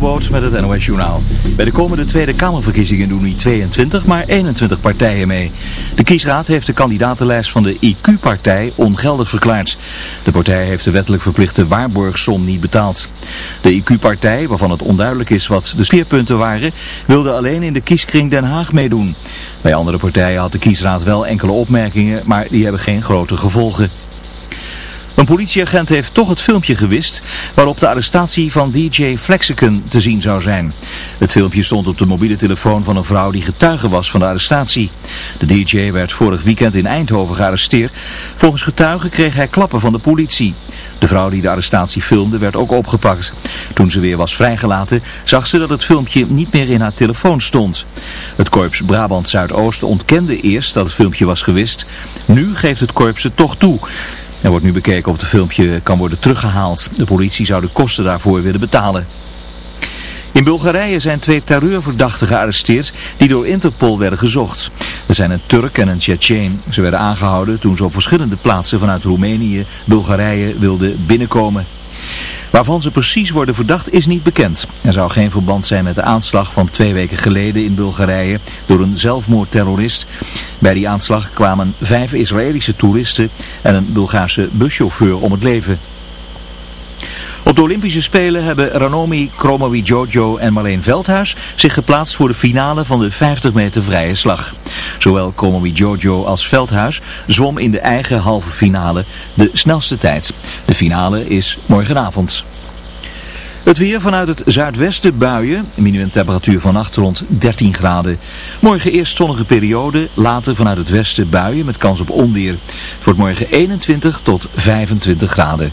Met het NOS Journaal. Bij de komende Tweede Kamerverkiezingen doen niet 22, maar 21 partijen mee. De kiesraad heeft de kandidatenlijst van de IQ-partij ongeldig verklaard. De partij heeft de wettelijk verplichte waarborgsom niet betaald. De IQ-partij, waarvan het onduidelijk is wat de speerpunten waren, wilde alleen in de kieskring Den Haag meedoen. Bij andere partijen had de kiesraad wel enkele opmerkingen, maar die hebben geen grote gevolgen. Een politieagent heeft toch het filmpje gewist waarop de arrestatie van DJ Flexicon te zien zou zijn. Het filmpje stond op de mobiele telefoon van een vrouw die getuige was van de arrestatie. De DJ werd vorig weekend in Eindhoven gearresteerd. Volgens getuigen kreeg hij klappen van de politie. De vrouw die de arrestatie filmde werd ook opgepakt. Toen ze weer was vrijgelaten zag ze dat het filmpje niet meer in haar telefoon stond. Het korps Brabant Zuidoost ontkende eerst dat het filmpje was gewist. Nu geeft het korps het toch toe. Er wordt nu bekeken of het filmpje kan worden teruggehaald. De politie zou de kosten daarvoor willen betalen. In Bulgarije zijn twee terreurverdachten gearresteerd die door Interpol werden gezocht. Er zijn een Turk en een Tsjetsjeen. Ze werden aangehouden toen ze op verschillende plaatsen vanuit Roemenië, Bulgarije wilden binnenkomen. Waarvan ze precies worden verdacht is niet bekend. Er zou geen verband zijn met de aanslag van twee weken geleden in Bulgarije door een zelfmoordterrorist. Bij die aanslag kwamen vijf Israëlische toeristen en een Bulgaarse buschauffeur om het leven. Op de Olympische Spelen hebben Ranomi, Kromowi Jojo en Marleen Veldhuis zich geplaatst voor de finale van de 50 meter vrije slag. Zowel Kromowi Jojo als Veldhuis zwom in de eigen halve finale de snelste tijd. De finale is morgenavond. Het weer vanuit het zuidwesten buien, minimumtemperatuur vannacht rond 13 graden. Morgen eerst zonnige periode, later vanuit het westen buien met kans op onweer. Het wordt morgen 21 tot 25 graden.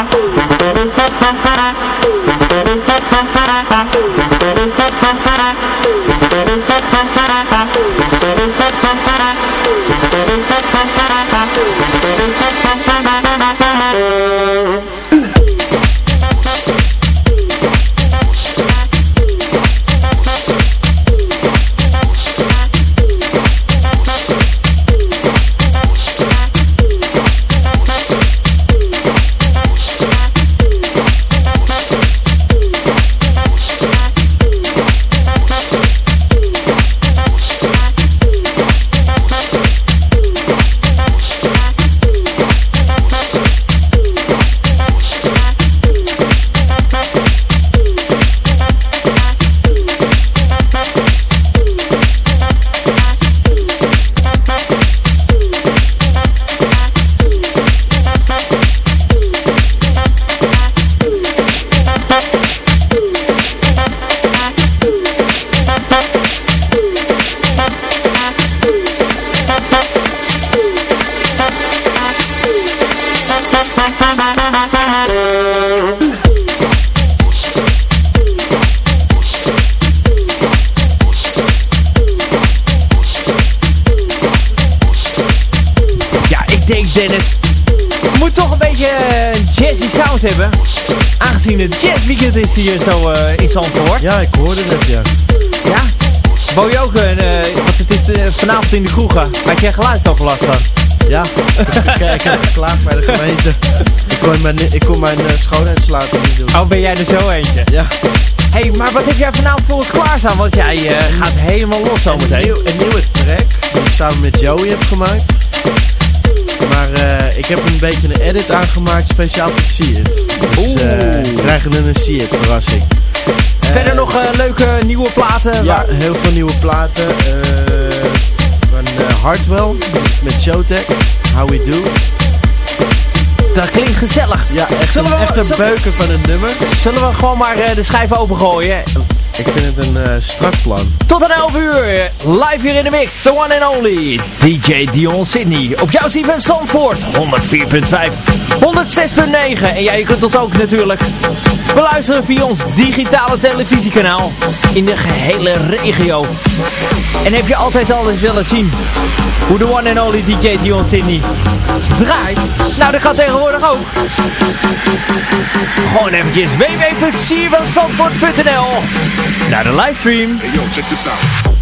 Thank gehoord hebben. Aangezien het jazzweekend is hier zo uh, in Zandvoort. Ja, ik hoorde het, ja. Ja? Wou je ook, uh, want het is uh, vanavond in de kroegen. Had jij geluidsoverlast van? Ja, ik, heb geklaagd bij de gemeente. Ik kon mijn, ik kon mijn niet doen. Oh, ben jij er zo eentje? Ja. Hé, hey, maar wat heb jij vanavond voor ons klaarstaan? Want jij gaat helemaal los zometeen. Een, nieuw, een nieuwe track, die ik samen met Joey heb gemaakt. Maar uh, ik heb een beetje een edit aangemaakt speciaal voor See It. Dus uh, we krijgen een See It verrassing. Verder nog leuke nieuwe platen? Ja, heel veel nieuwe platen. van Hardwell met Showtech, How We Do. Dat klinkt gezellig. Ja, echt zullen een, we, echt een beuken van een nummer. Zullen we gewoon maar de schijf opengooien? Ik vind het een uh, strak plan. Tot een 11 uur, live hier in de mix, the one and only DJ Dion Sydney. Op jouw CFM Zandvoort, 104.5, 106.9. En ja, je kunt ons ook natuurlijk beluisteren via ons digitale televisiekanaal in de gehele regio. En heb je altijd al eens willen zien hoe de one and only DJ Dion Sydney draait? Nou, dat gaat tegenwoordig ook. Gewoon eventjes www.cfmzandvoort.nl naar de livestream. Hey yo, check this out.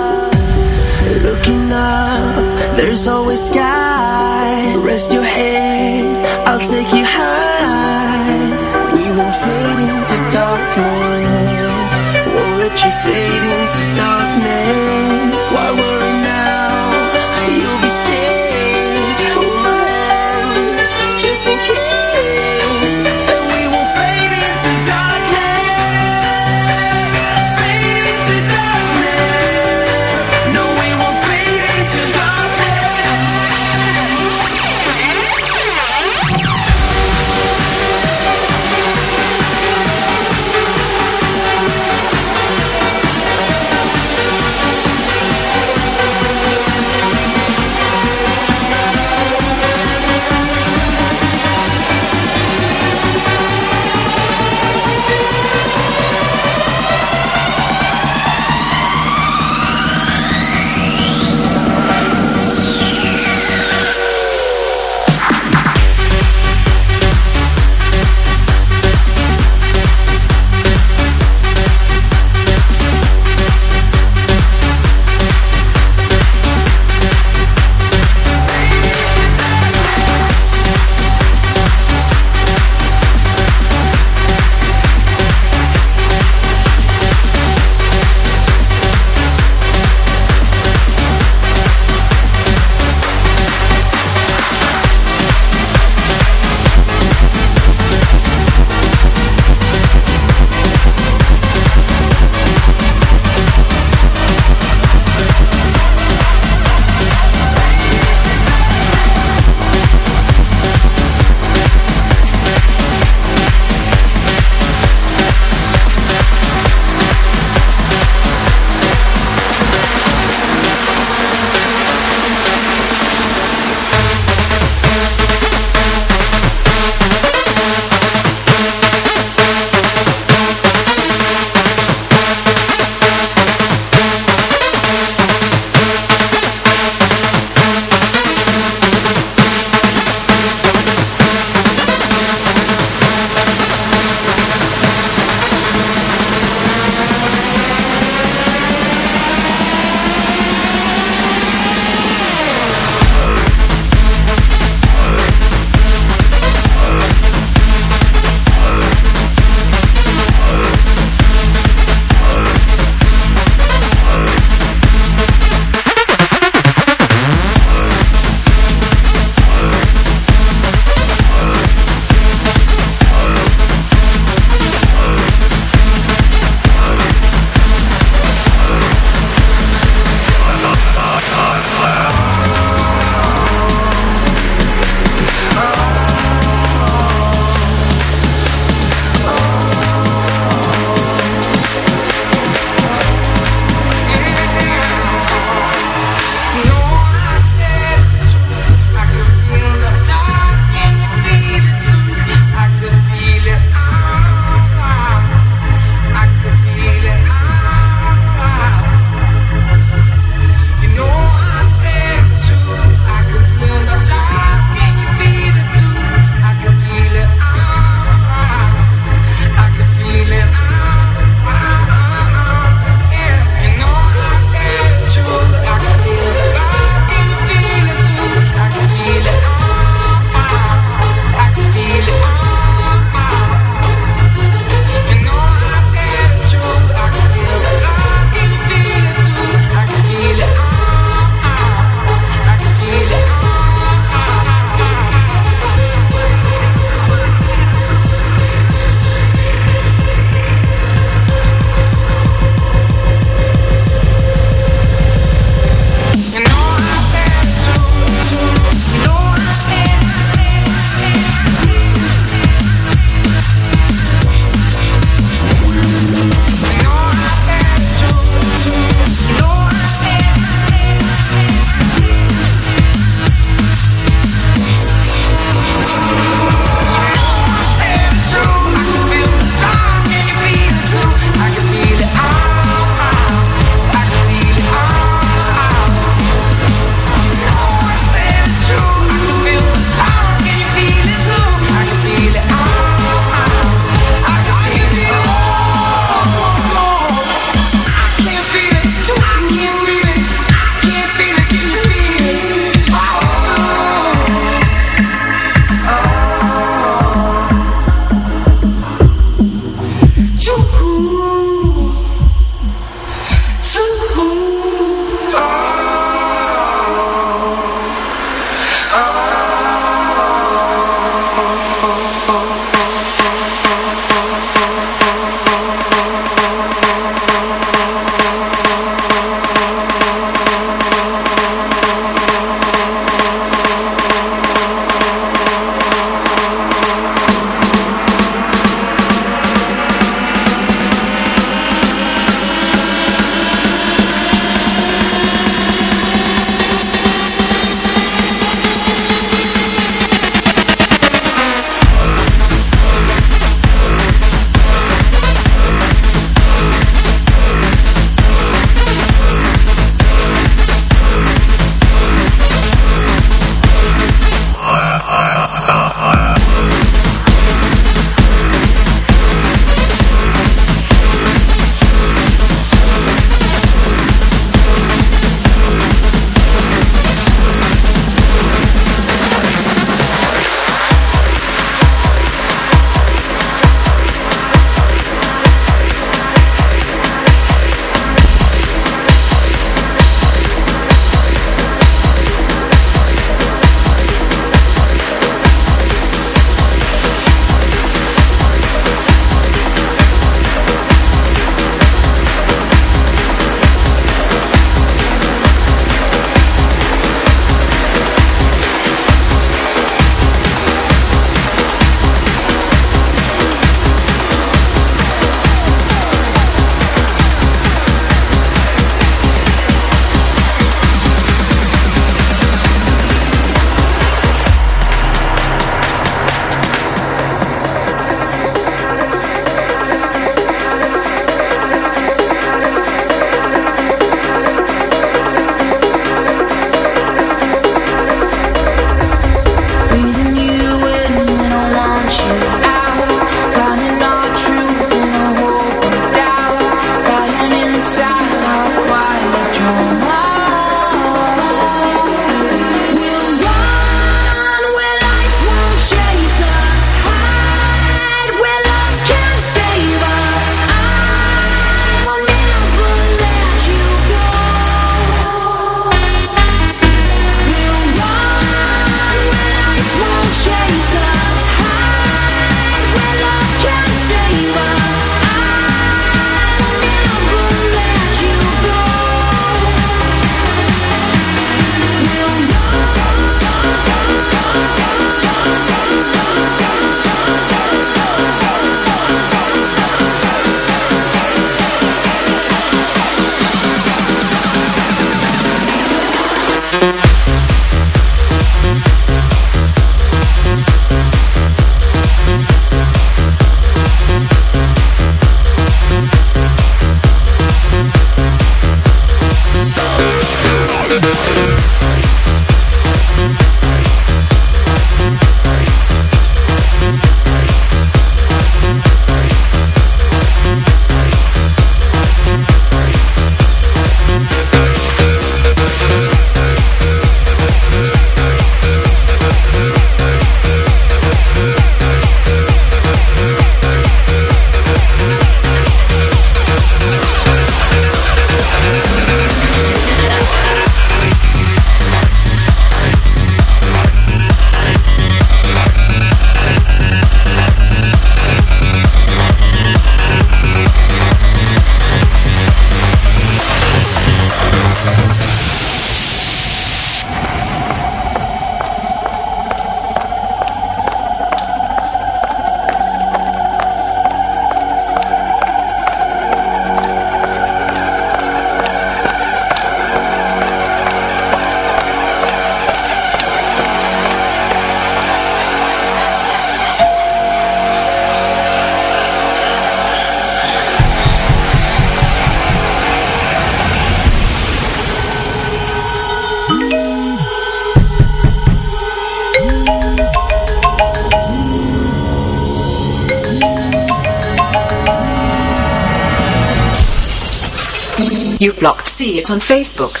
See It on Facebook.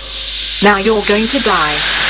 Now you're going to die.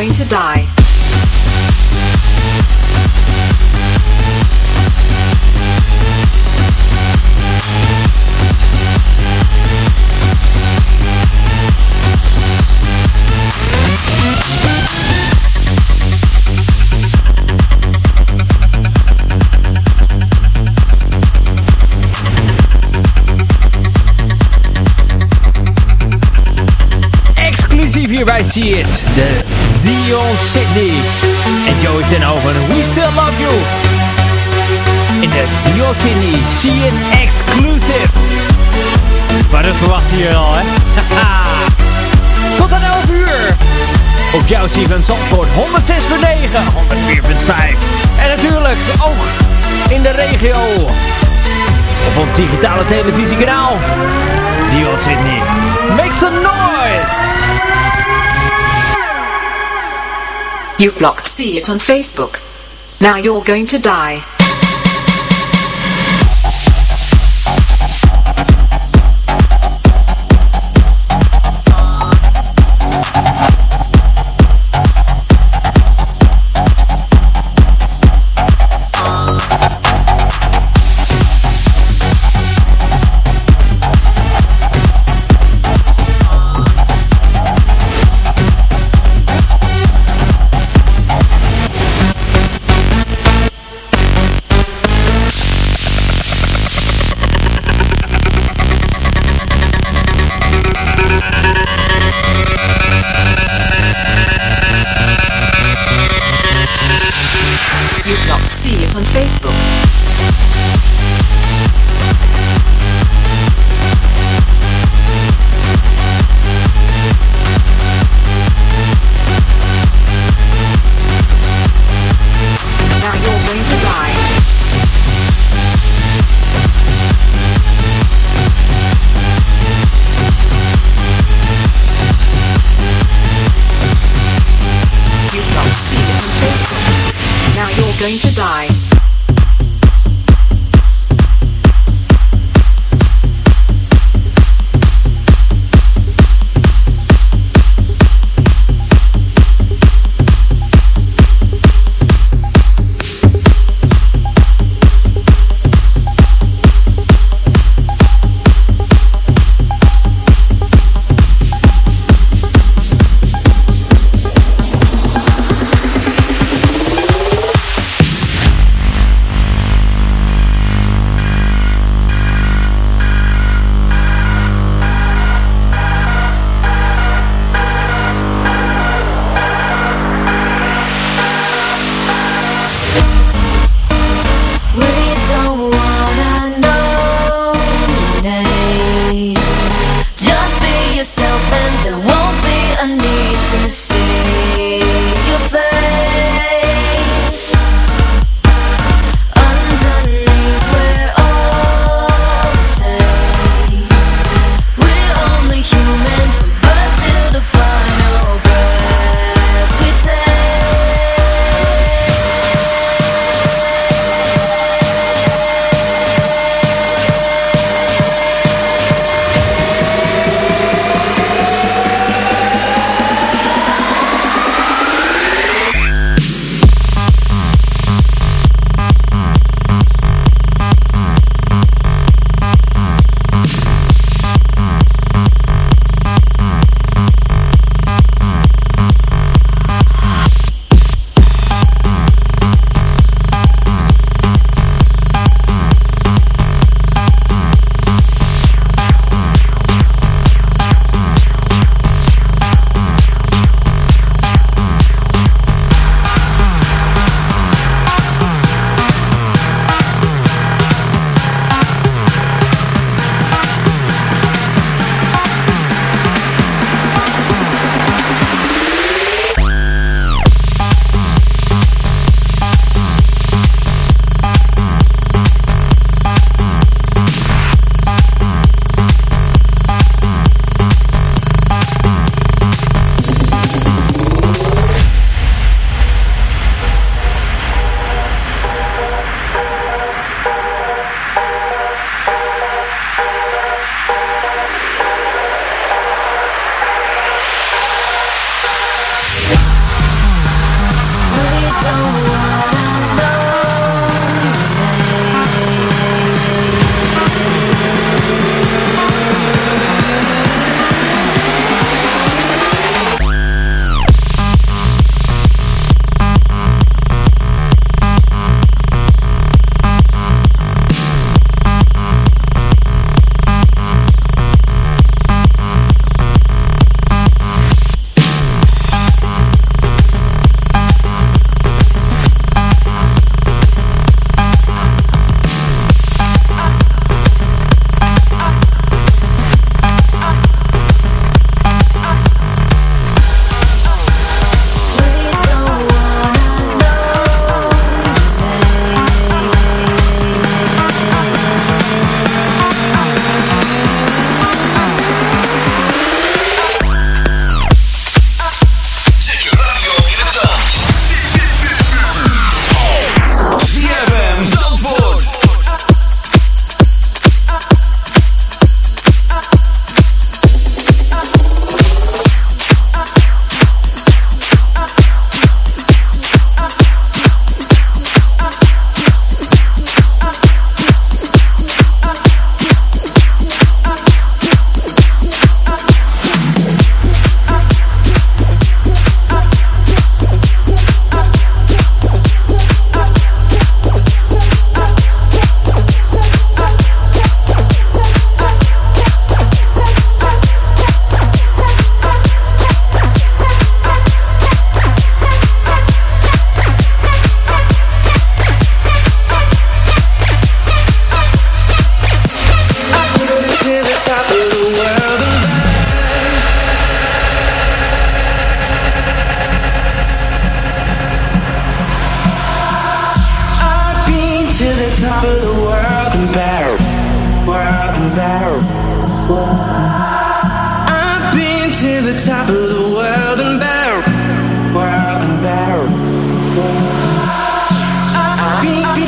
Going to die. Exclusief hier bij See It. De Dion Sydney. En Joey ten Hoven. We Still Love You. In de Dion Sydney. See It Exclusive. Maar dat verwacht je al, hè? Tot aan 11 uur. Op jouw CFM Zandvoort 106.9, 104.5. En natuurlijk ook in de regio. Op ons digitale televisiekanaal. Dion Sydney. Make some noise! You've blocked See It on Facebook. Now you're going to die.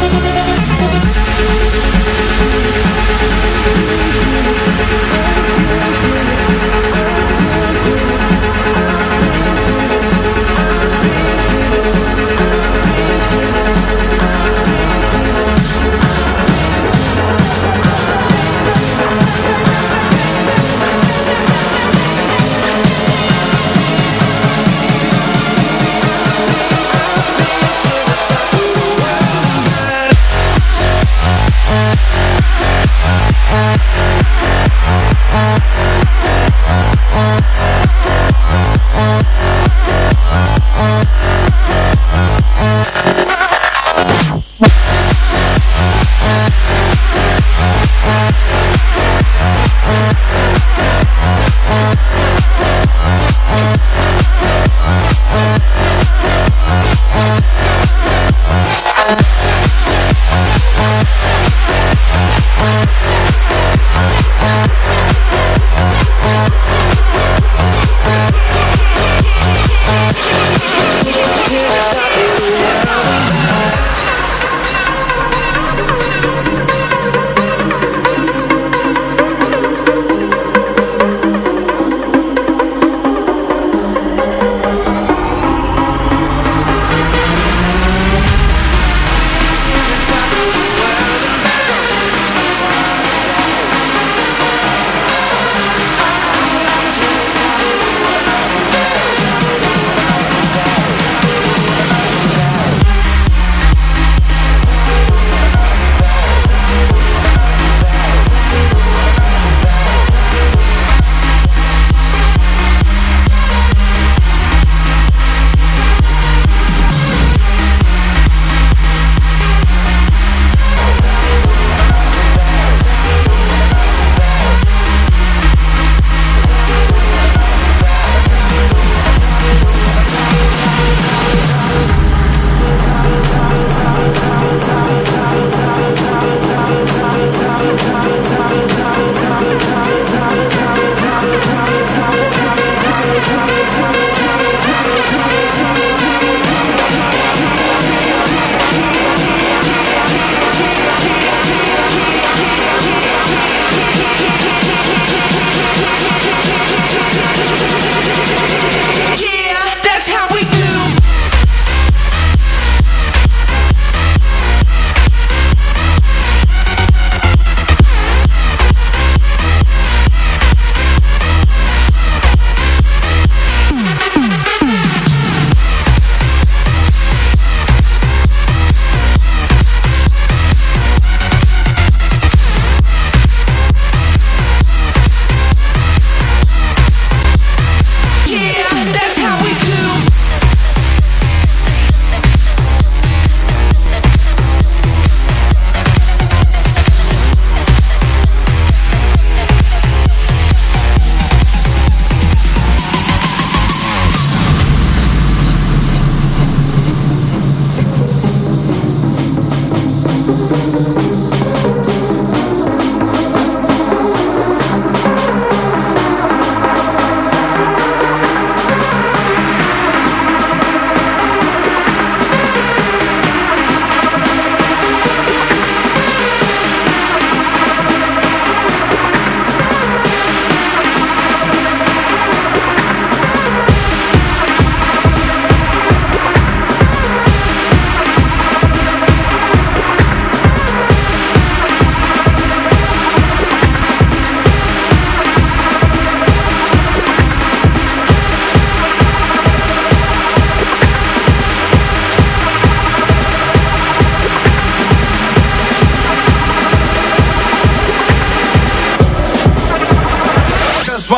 Thank you.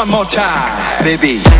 One more time, baby.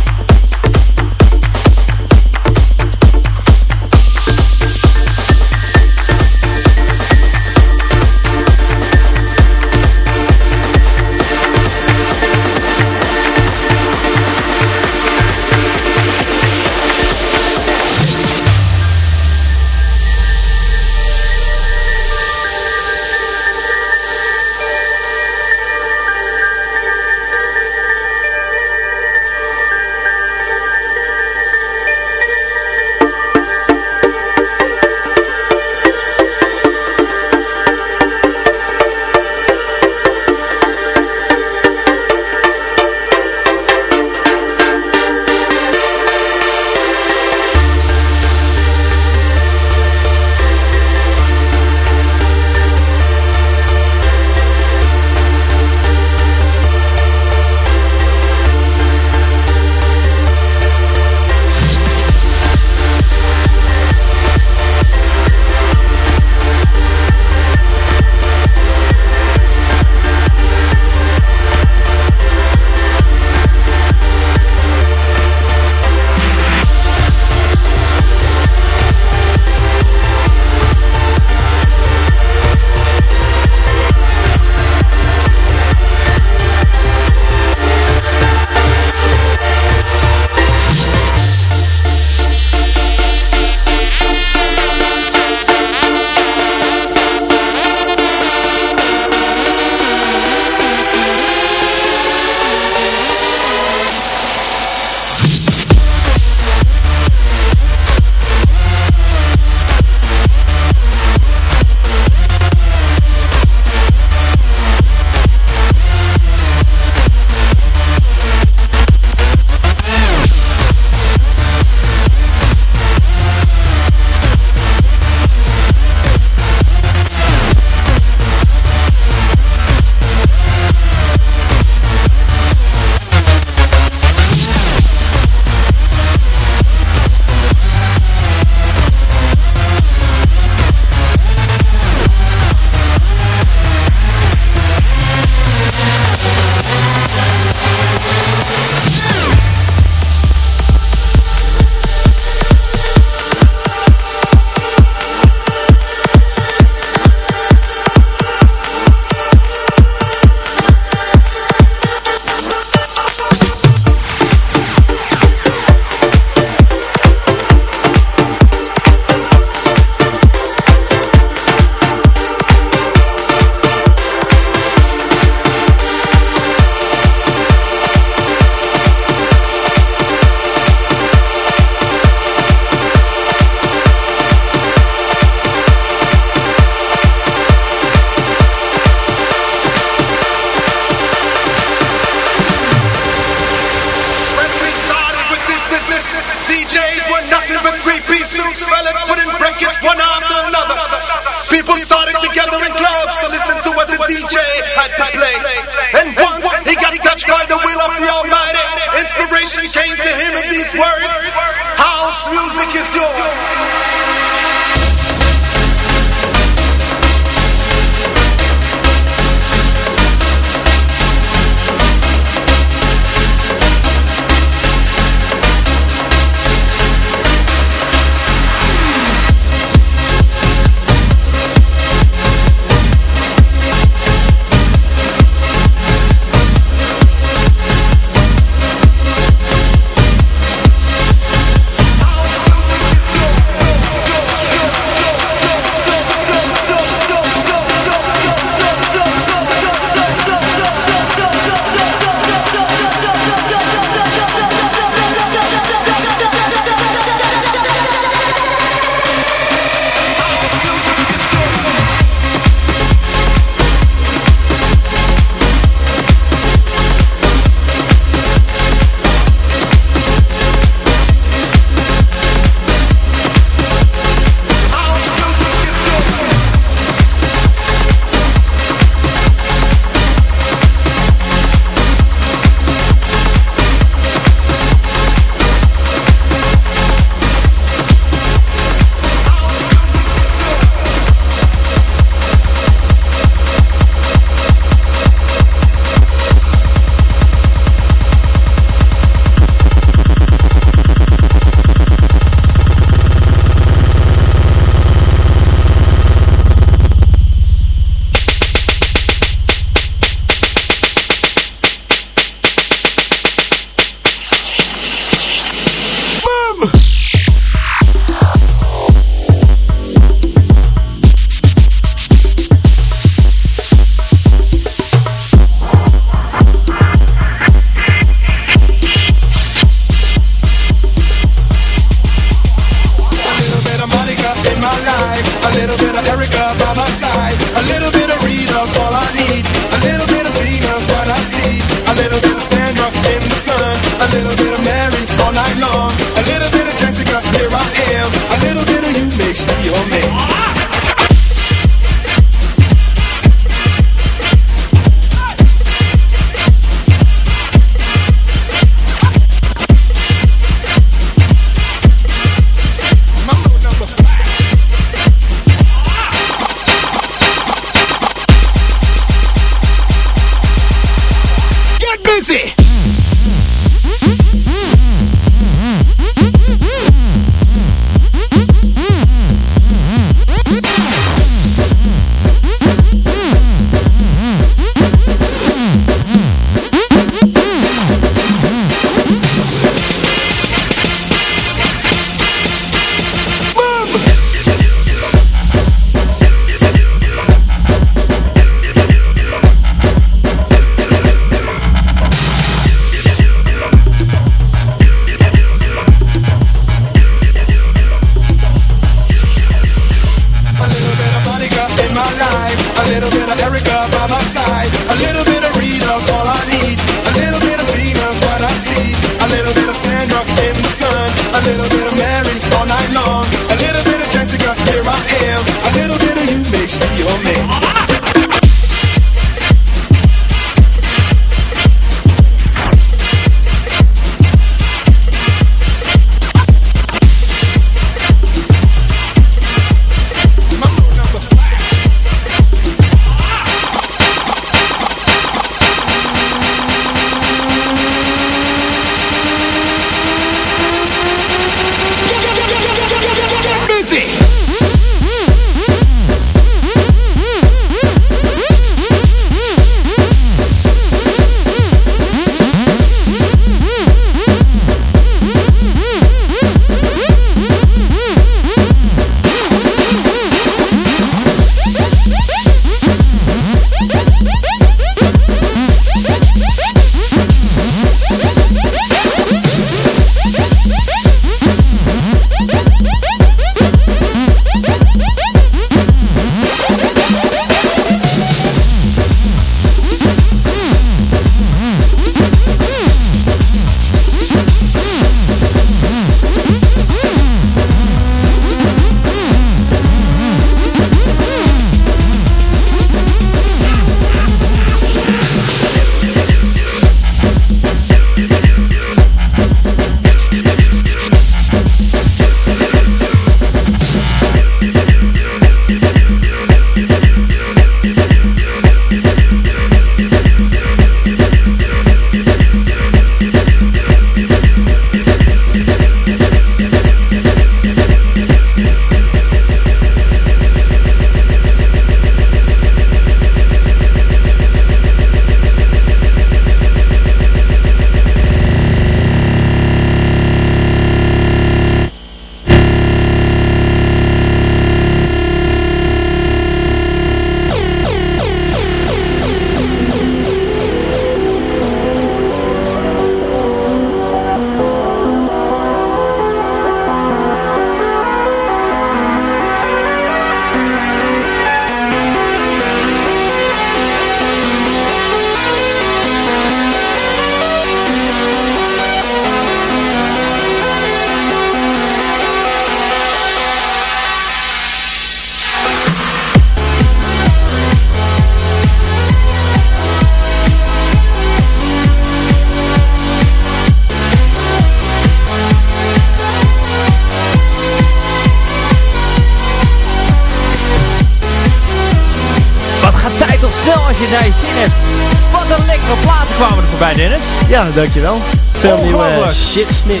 Ja, dankjewel. Veel nieuwe shit snit.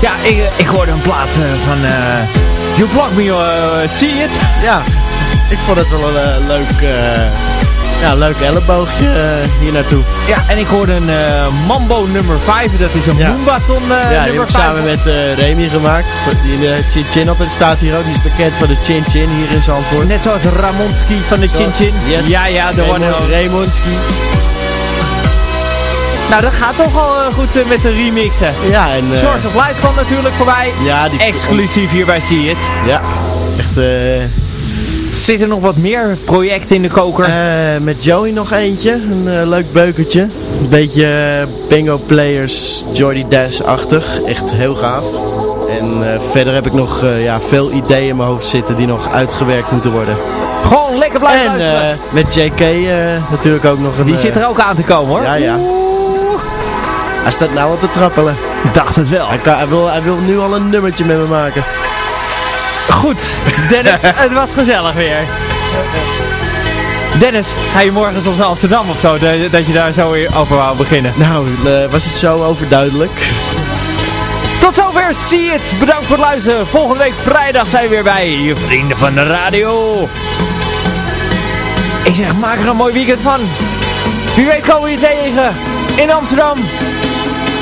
Ja, ik, eh, ik hoorde een plaat eh, van eh You Block Me, eh, See It. Ja, ik vond het wel een leuk, ja, leuk elleboogje hier naartoe. Ja, en ik hoorde een Mambo nummer 5. Dat is een Ja. Moombaton eh ja, die heb ik 5. samen met Remy gemaakt. Die Chin Chin altijd staat hier ook. Die is bekend van de Chin Chin hier in Zandvoort. Net zoals Ramonski van de Chin Chin. Yes. Ja, ja, de one Raymond, only. Raymonski. Nou, dat gaat toch al eh, goed eh, met de remixen. Ja, en... eh, Source of Light kwam natuurlijk voorbij. ja, die Exclusief hier bij See It. Ja, echt... eh Zit er nog wat meer projecten in de koker? met Joey nog eentje. Een leuk beukertje. Een beetje eh, Bingo Players, Jordy Dash-achtig. Echt heel gaaf. En verder heb ik nog ja, veel ideeën in mijn hoofd zitten die nog uitgewerkt moeten worden. Gewoon lekker blijven En luisteren. met JK natuurlijk ook nog een... Die zit er ook aan te komen hoor. Ja, ja. Hij staat nou al te trappelen. Dacht het wel. Hij, kan, hij, wil, hij wil nu al een nummertje met me maken. Goed, Dennis, het was gezellig weer. Dennis, ga je morgen soms naar Amsterdam of zo, dat, dat je daar zo weer over wou beginnen? Nou, eh, was het zo overduidelijk? Tot zover, zie het. Bedankt voor het luisteren. Volgende week vrijdag zijn we weer bij je vrienden van de radio. Ik zeg, maak er een mooi weekend van. Wie weet komen we je tegen in Amsterdam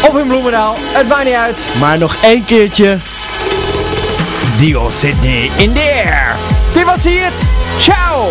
of in Bloemendaal. Het maakt niet uit. Maar nog één keertje. Dio Sydney in the air. Dit was zie het. Ciao.